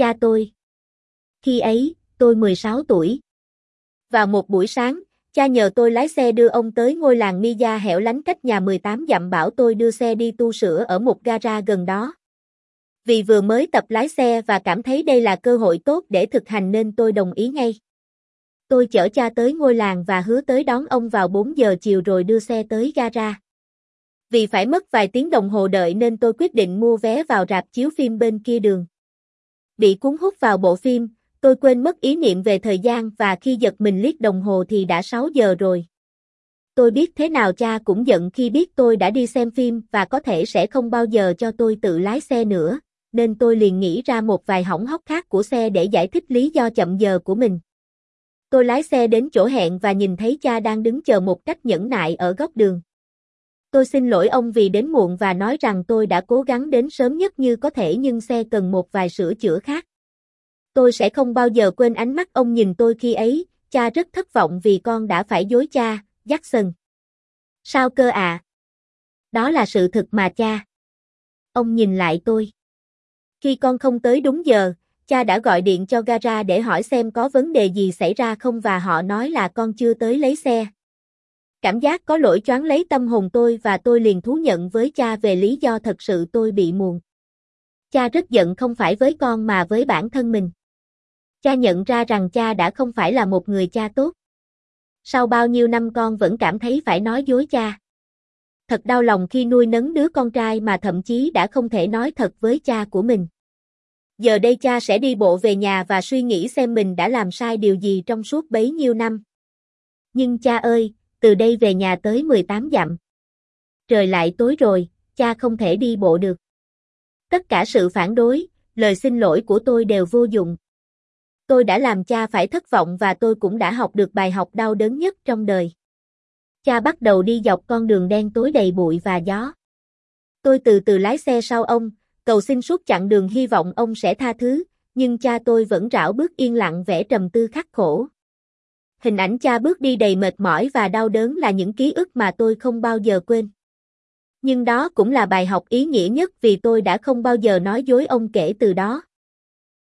Cha tôi. Khi ấy, tôi 16 tuổi. Vào một buổi sáng, cha nhờ tôi lái xe đưa ông tới ngôi làng miya hẻo lánh cách nhà 18 dặm bảo tôi đưa xe đi tu sửa ở một gara gần đó. Vì vừa mới tập lái xe và cảm thấy đây là cơ hội tốt để thực hành nên tôi đồng ý ngay. Tôi chở cha tới ngôi làng và hứa tới đón ông vào 4 giờ chiều rồi đưa xe tới gara. Vì phải mất vài tiếng đồng hồ đợi nên tôi quyết định mua vé vào rạp chiếu phim bên kia đường. Bị cuốn hút vào bộ phim, tôi quên mất ý niệm về thời gian và khi giật mình liếc đồng hồ thì đã 6 giờ rồi. Tôi biết thế nào cha cũng giận khi biết tôi đã đi xem phim và có thể sẽ không bao giờ cho tôi tự lái xe nữa, nên tôi liền nghĩ ra một vài hỏng hóc khác của xe để giải thích lý do chậm giờ của mình. Tôi lái xe đến chỗ hẹn và nhìn thấy cha đang đứng chờ một cách nhẫn nại ở góc đường. Tôi xin lỗi ông vì đến muộn và nói rằng tôi đã cố gắng đến sớm nhất như có thể nhưng xe cần một vài sửa chữa khác. Tôi sẽ không bao giờ quên ánh mắt ông nhìn tôi khi ấy, cha rất thất vọng vì con đã phải dối cha, Jackson. Sao cơ à? Đó là sự thật mà cha. Ông nhìn lại tôi. Khi con không tới đúng giờ, cha đã gọi điện cho gara để hỏi xem có vấn đề gì xảy ra không và họ nói là con chưa tới lấy xe. Cảm giác có lỗi choáng lấy tâm hồn tôi và tôi liền thú nhận với cha về lý do thật sự tôi bị muộn. Cha rất giận không phải với con mà với bản thân mình. Cha nhận ra rằng cha đã không phải là một người cha tốt. Sau bao nhiêu năm con vẫn cảm thấy phải nói dối cha. Thật đau lòng khi nuôi nấng đứa con trai mà thậm chí đã không thể nói thật với cha của mình. Giờ đây cha sẽ đi bộ về nhà và suy nghĩ xem mình đã làm sai điều gì trong suốt bấy nhiêu năm. Nhưng cha ơi, từ đây về nhà tới 18 dặm. Trời lại tối rồi, cha không thể đi bộ được. Tất cả sự phản đối, lời xin lỗi của tôi đều vô dụng. Tôi đã làm cha phải thất vọng và tôi cũng đã học được bài học đau đớn nhất trong đời. Cha bắt đầu đi dọc con đường đen tối đầy bụi và gió. Tôi từ từ lái xe sau ông, cầu xin suốt chặng đường hy vọng ông sẽ tha thứ, nhưng cha tôi vẫn rảo bước yên lặng vẻ trầm tư khắc khổ. Hình ảnh cha bước đi đầy mệt mỏi và đau đớn là những ký ức mà tôi không bao giờ quên. Nhưng đó cũng là bài học ý nghĩa nhất vì tôi đã không bao giờ nói dối ông kể từ đó.